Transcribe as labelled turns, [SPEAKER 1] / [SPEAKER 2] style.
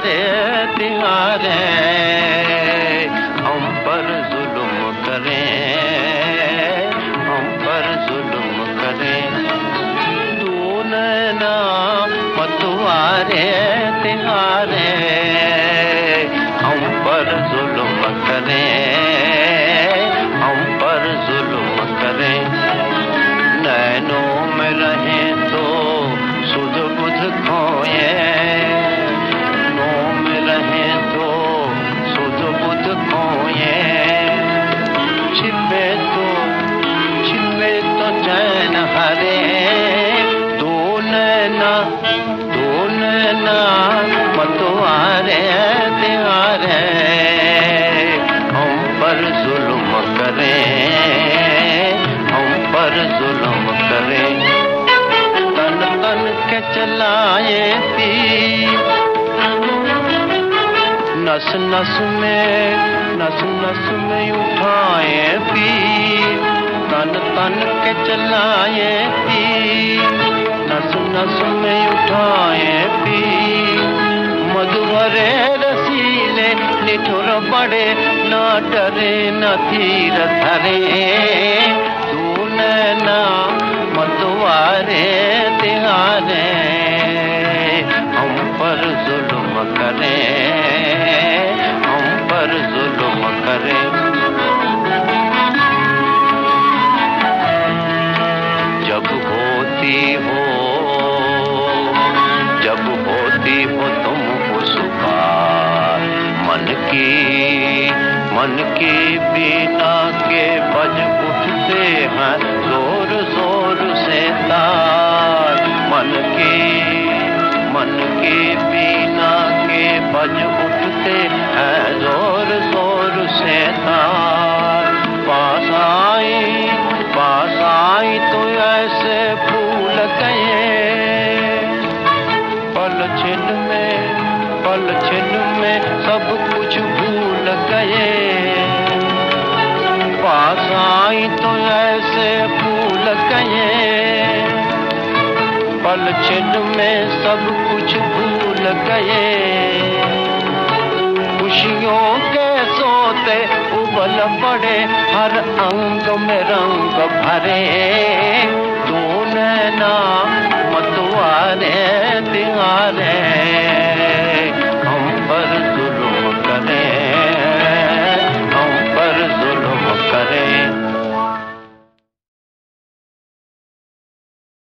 [SPEAKER 1] प्यारे तिहारे हम पर जुल्म करें हम पर जुल्म करें तू ना मतुआरे तिहारे हम पर जुल्म करें हम पर करें, हम तन के चलाए नस नस में, नस नस में उठाए पी तन तन के चलाए पी नस में उठाए पी मधुवरे रसीले निठुर बड़े न डरे न धीर धरे। की मन की बीना के बज उठते हैं, ज़ोर ज़ोर से तार। मन के मन के बीना के बज उठते हैं, ज़ोर ज़ोर से तार। पास आई पास आई तो ऐसे भूल गए पल छिन में पल छिन सब कुछ भूल गए। पास आई तो ऐसे भूल गए। पल छिन में सब कुछ भूल गए। खुशियों के सोते उबल पड़े, हर अंग में रंग भरे।